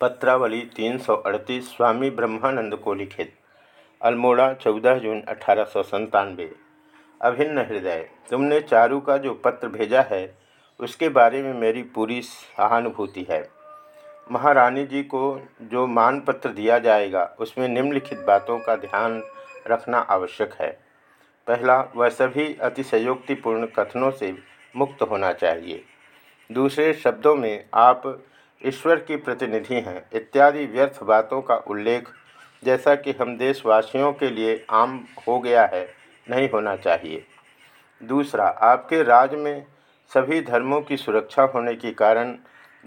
पत्रावली तीन सौ अड़तीस स्वामी ब्रह्मानंद को लिखित। अल्मोड़ा, चौदह जून अठारह अभिन्न हृदय, तुमने चारू का जो पत्र भेजा है, उसके बारे में मेरी पूरी सहानुभूति है। महारानी जी को जो मान पत्र दिया जाएगा, उसमें निम्नलिखित बातों का ध्यान रखना आवश्यक है। पहला, वह सभी अतिशयोक्तिपूर्ण कथनों से मुक्त होना चाहिए। दूसरे, शब्दों में आप ईश्वर की प्रतिनिधि हैं। इत्यादि व्यर्थ बातों का उल्लेख, जैसा कि हम देशवासियों के लिए आम हो गया है, नहीं होना चाहिए। दूसरा, आपके राज्य में सभी धर्मों की सुरक्षा होने के कारण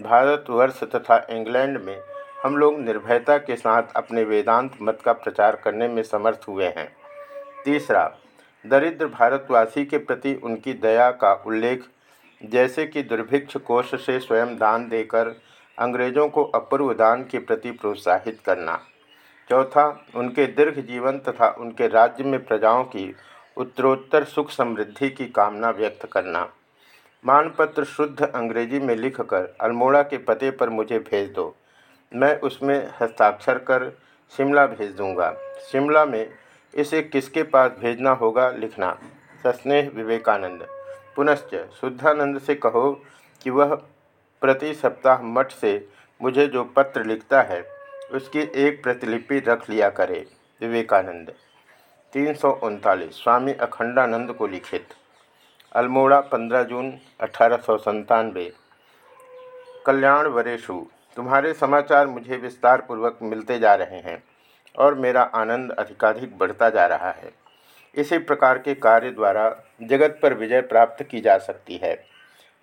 भारतवर्ष तथा इंग्लैंड में हम लोग निर्भयता के साथ अपने वेदांत मत का प्रचार करने में समर्थ हुए हैं। तीसरा, दरिद्र भारतवासी के प्रति उनकी दया का उल्लेख, जैसे कि दुर्भिक्ष कोष से स्वयं दान देकर अंग्रेज़ों को अपूर्व दान के प्रति प्रोत्साहित करना। चौथा, उनके दीर्घ जीवन तथा उनके राज्य में प्रजाओं की उत्तरोत्तर सुख समृद्धि की कामना व्यक्त करना। मानपत्र शुद्ध अंग्रेज़ी में लिखकर अल्मोड़ा के पते पर मुझे भेज दो। मैं उसमें हस्ताक्षर कर शिमला भेज दूँगा। शिमला में इसे किसके पास भेजना होगा लिखना। सस्नेह विवेकानंद। पुनश्च, शुद्धानंद से कहो कि वह प्रति सप्ताह मठ से मुझे जो पत्र लिखता है, उसकी एक प्रतिलिपि रख लिया करे, विवेकानंद। तीन सौ उनतालीस, स्वामी अखंडानंद को लिखित। अल्मोड़ा, पंद्रह जून, अठारह सौ संतानवे। कल्याण वरेशु, तुम्हारे समाचार मुझे विस्तार पूर्वक मिलते जा रहे हैं और मेरा आनंद अधिकाधिक बढ़ता जा रहा है। इसी प्रकार के कार्य द्वारा जगत पर विजय प्राप्त की जा सकती है।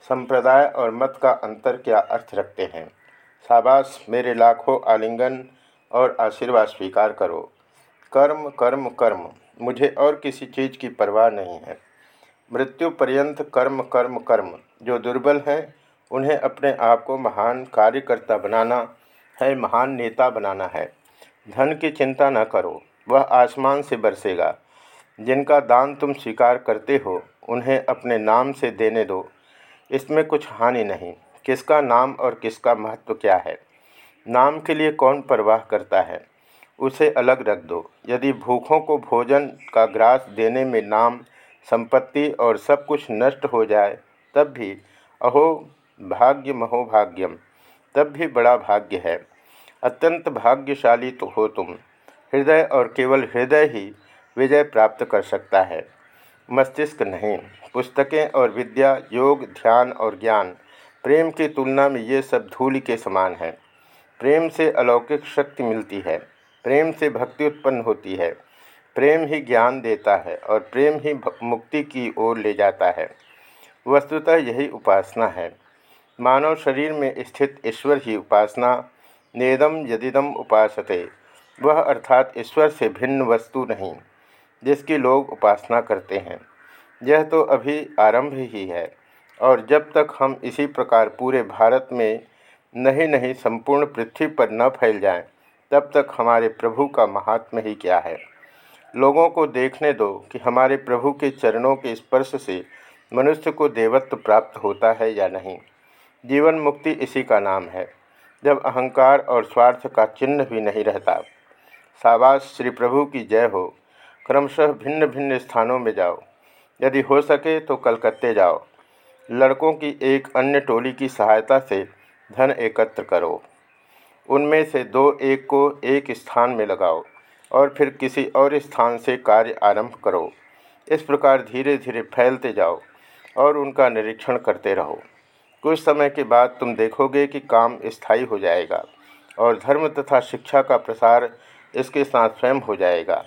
संप्रदाय और मत का अंतर क्या अर्थ रखते हैं? शाबाश, मेरे लाखों आलिंगन और आशीर्वाद स्वीकार करो। कर्म कर्म कर्म, मुझे और किसी चीज़ की परवाह नहीं है। मृत्यु पर्यंत कर्म कर्म कर्म, जो दुर्बल हैं, उन्हें अपने आप को महान कार्यकर्ता बनाना है, महान नेता बनाना है। धन की चिंता न करो, वह आसमान से बरसेगा। जिनका दान तुम स्वीकार करते हो, उन्हें अपने नाम से देने दो। इसमें कुछ हानि नहीं। किसका नाम और किसका महत्व क्या है? नाम के लिए कौन परवाह करता है? उसे अलग रख दो। यदि भूखों को भोजन का ग्रास देने में नाम, संपत्ति और सब कुछ नष्ट हो जाए, तब भी अहो भाग्य महोभाग्यम तब भी बड़ा भाग्य है। अत्यंत भाग्यशाली तो हो तुम। हृदय और केवल हृदय ही विजय प्राप्त कर सकता है। मस्तिष्क नहीं। पुस्तकें और विद्या, योग, ध्यान और ज्ञान, प्रेम की तुलना में ये सब धूल के समान है। प्रेम से अलौकिक शक्ति मिलती है। प्रेम से भक्ति उत्पन्न होती है। प्रेम ही ज्ञान देता है और प्रेम ही मुक्ति की ओर ले जाता है। वस्तुतः यही उपासना है। मानव शरीर में स्थित ईश्वर ही उपासना, नेदम यदिदम उपासते। वह अर्थात ईश्वर से भिन्न वस्तु नहीं। जिसकी लोग उपासना करते हैं। यह तो अभी आरंभ ही है और जब तक हम इसी प्रकार पूरे भारत में नहीं नहीं संपूर्ण पृथ्वी पर न फैल जाएँ, तब तक हमारे प्रभु का महात्म ही क्या है। लोगों को देखने दो कि हमारे प्रभु के चरणों के स्पर्श से मनुष्य को देवत्व प्राप्त होता है या नहीं। जीवन मुक्ति इसी का नाम है जब अहंकार और स्वार्थ का चिन्ह भी नहीं रहता। शाबाश श्री प्रभु की जय हो क्रमशः भिन्न भिन्न स्थानों में जाओ। यदि हो सके तो कलकत्ते जाओ। लड़कों की एक अन्य टोली की सहायता से धन एकत्र करो। उनमें से दो एक को एक स्थान में लगाओ और फिर किसी और स्थान से कार्य आरंभ करो। इस प्रकार धीरे धीरे फैलते जाओ और उनका निरीक्षण करते रहो। कुछ समय के बाद तुम देखोगे कि काम स्थायी हो जाएगा और धर्म तथा शिक्षा का प्रसार इसके साथ स्वयं हो जाएगा।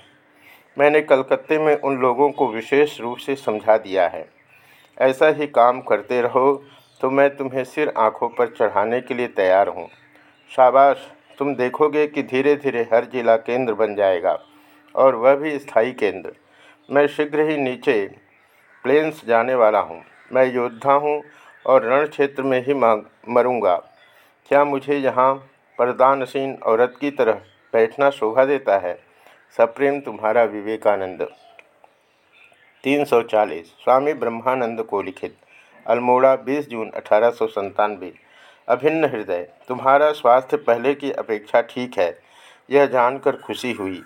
मैंने कलकत्ते में उन लोगों को विशेष रूप से समझा दिया है। ऐसा ही काम करते रहो तो मैं तुम्हें सिर आँखों पर चढ़ाने के लिए तैयार हूँ। शाबाश, तुम देखोगे कि धीरे धीरे हर जिला केंद्र बन जाएगा, और वह भी स्थायी केंद्र। मैं शीघ्र ही नीचे प्लेन्स जाने वाला हूँ। मैं योद्धा हूँ और रण क्षेत्र में ही मरूँगा। क्या मुझे यहाँ प्रदानसीन औरत की तरह बैठना शोभा देता है? सप्रेम तुम्हारा विवेकानंद। 340 स्वामी ब्रह्मानंद को लिखित। अल्मोड़ा 20 जून अठारह अभिन्न हृदय। तुम्हारा स्वास्थ्य पहले की अपेक्षा ठीक है। यह जानकर खुशी हुई।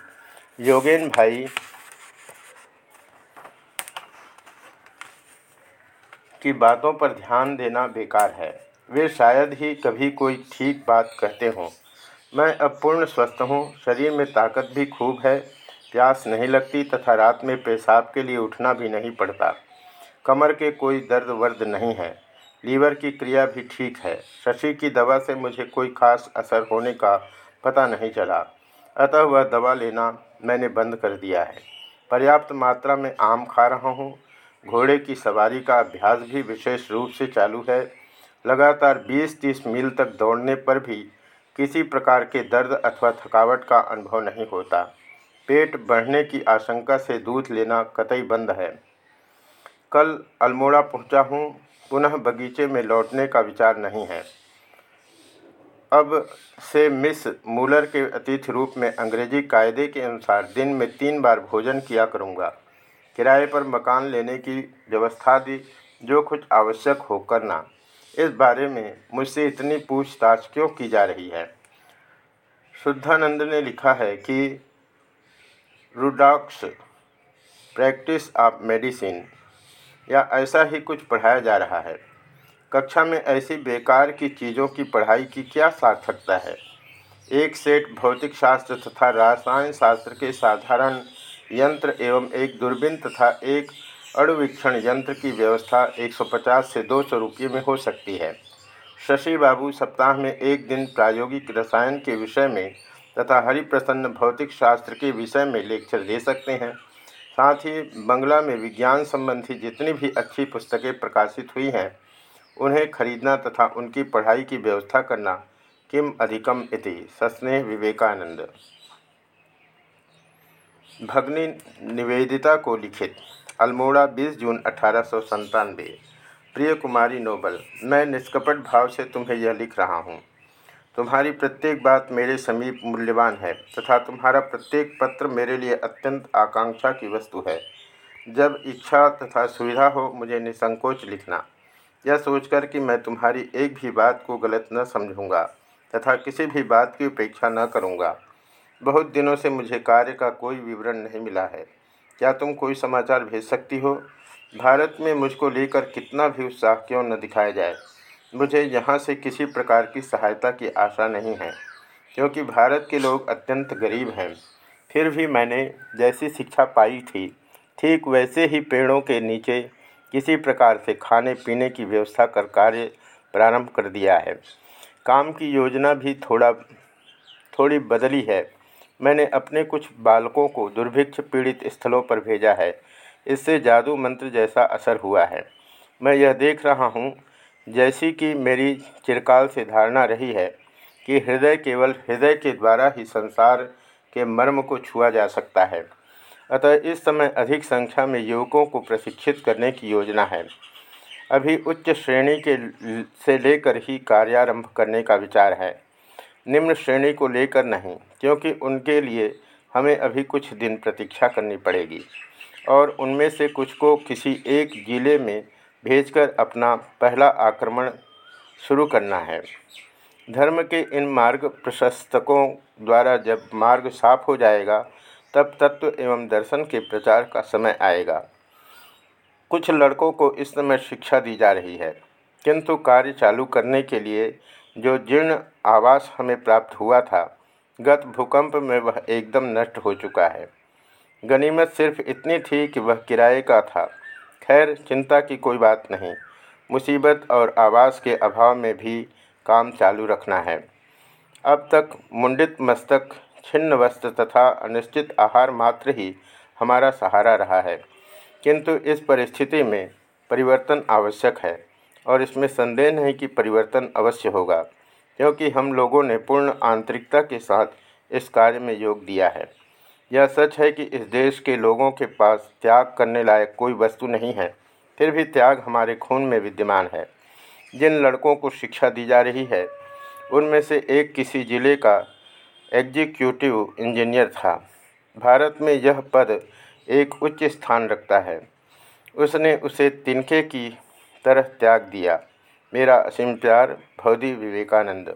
योगेन भाई, की बातों पर ध्यान देना बेकार है। वे शायद ही कभी कोई ठीक बात कहते हों। मैं अब पूर्ण स्वस्थ हूँ। शरीर में ताकत भी खूब है। प्यास नहीं लगती तथा रात में पेशाब के लिए उठना भी नहीं पड़ता। कमर के कोई दर्द वर्द नहीं है। लीवर की क्रिया भी ठीक है। शशि की दवा से मुझे कोई खास असर होने का पता नहीं चला। अतः वह दवा लेना मैंने बंद कर दिया है। पर्याप्त मात्रा में आम खा रहा हूँ। घोड़े की सवारी का अभ्यास भी विशेष रूप से चालू है। लगातार 20-30 मील तक दौड़ने पर भी किसी प्रकार के दर्द अथवा थकावट का अनुभव नहीं होता। पेट बढ़ने की आशंका से दूध लेना कतई बंद है। कल अल्मोड़ा पहुँचा हूँ, पुनः बगीचे में लौटने का विचार नहीं है। अब से मिस मूलर के अतिथि रूप में अंग्रेज़ी कायदे के अनुसार दिन में तीन बार भोजन किया करूँगा। किराए पर मकान लेने की व्यवस्था दी, जो कुछ आवश्यक हो करना। इस बारे में मुझसे इतनी पूछताछ क्यों की जा रही है? शुद्धानंद ने लिखा है कि रूडॉक्स, प्रैक्टिस ऑफ़ मेडिसिन या ऐसा ही कुछ पढ़ाया जा रहा है। कक्षा में ऐसी बेकार की चीज़ों की पढ़ाई की क्या सार्थकता है? एक सेट भौतिक शास्त्र तथा रसायन शास्त्र के साधारण यंत्र एवं एक दूरबीन तथा एक अणुवीक्षण यंत्र की व्यवस्था 150 से 200 रुपये में हो सकती है। शशि बाबू सप्ताह में एक दिन प्रायोगिक रसायन के विषय में तथा हरिप्रसन्न भौतिक शास्त्र के विषय में लेक्चर दे सकते हैं। साथ ही बंगला में विज्ञान संबंधी जितनी भी अच्छी पुस्तकें प्रकाशित हुई हैं, उन्हें खरीदना तथा उनकी पढ़ाई की व्यवस्था करना किम अधिकम इति सस्नेह विवेकानंद। भगनी निवेदिता को लिखित। अल्मोड़ा 20 जून अठारह प्रिय कुमारी नोबल, मैं निष्कपट भाव से तुम्हें यह लिख रहा हूँ। तुम्हारी प्रत्येक बात मेरे समीप मूल्यवान है, तथा तुम्हारा प्रत्येक पत्र मेरे लिए अत्यंत आकांक्षा की वस्तु है। जब इच्छा तथा सुविधा हो, मुझे निसंकोच लिखना। यह सोचकर कि मैं तुम्हारी एक भी बात को गलत न समझूँगा, तथा किसी भी बात की उपेक्षा न करूँगा। बहुत दिनों से मुझे कार्य का कोई विवरण नहीं मिला है। क्या तुम कोई समाचार भेज सकती हो? भारत में मुझको लेकर कितना भी उत्साह क्यों न दिखाया जाए? मुझे यहाँ से किसी प्रकार की सहायता की आशा नहीं है, क्योंकि भारत के लोग अत्यंत गरीब हैं। फिर भी मैंने जैसी शिक्षा पाई थी, ठीक वैसे ही पेड़ों के नीचे किसी प्रकार से खाने पीने की व्यवस्था कर कार्य प्रारंभ कर दिया है। काम की योजना भी थोड़ा, थोड़ी बदली है। मैंने अपने कुछ बालकों को दुर्भिक्ष पीड़ित स्थलों पर भेजा है। इससे जादू मंत्र जैसा असर हुआ है। मैं यह देख रहा हूँ, जैसी कि मेरी चिरकाल से धारणा रही है कि हृदय केवल हृदय के द्वारा ही संसार के मर्म को छुआ जा सकता है। अतः इस समय अधिक संख्या में युवकों को प्रशिक्षित करने की योजना है। अभी उच्च श्रेणी के से लेकर ही कार्यारंभ करने का विचार है। निम्न श्रेणी को लेकर नहीं, क्योंकि उनके लिए हमें अभी कुछ दिन प्रतीक्षा करनी पड़ेगी। और उनमें से कुछ को किसी एक ज़िले में भेजकर अपना पहला आक्रमण शुरू करना है। धर्म के इन मार्ग प्रशस्तकों द्वारा जब मार्ग साफ़ हो जाएगा, तब तत्व एवं दर्शन के प्रचार का समय आएगा। कुछ लड़कों को इस समय शिक्षा दी जा रही है, किंतु कार्य चालू करने के लिए जो जीर्ण आवास हमें प्राप्त हुआ था। गत भूकंप में वह एकदम नष्ट हो चुका है। गनीमत सिर्फ़ इतनी थी कि वह किराए का था। खैर, चिंता की कोई बात नहीं। मुसीबत और आवास के अभाव में भी काम चालू रखना है। अब तक मुंडित मस्तक, छिन्न वस्त्र तथा अनिश्चित आहार मात्र ही हमारा सहारा रहा है। किंतु इस परिस्थिति में परिवर्तन आवश्यक है और इसमें संदेह नहीं कि परिवर्तन अवश्य होगा। क्योंकि हम लोगों ने पूर्ण आंतरिकता के साथ इस कार्य में योग दिया है। यह सच है कि इस देश के लोगों के पास त्याग करने लायक कोई वस्तु नहीं है, फिर भी त्याग हमारे खून में विद्यमान है। जिन लड़कों को शिक्षा दी जा रही है, उनमें से एक किसी ज़िले का एग्जीक्यूटिव इंजीनियर था। भारत में यह पद एक उच्च स्थान रखता है। उसने उसे तिनके की तरह त्याग दिया। मेरा असीम प्यार भौदी विवेकानंद।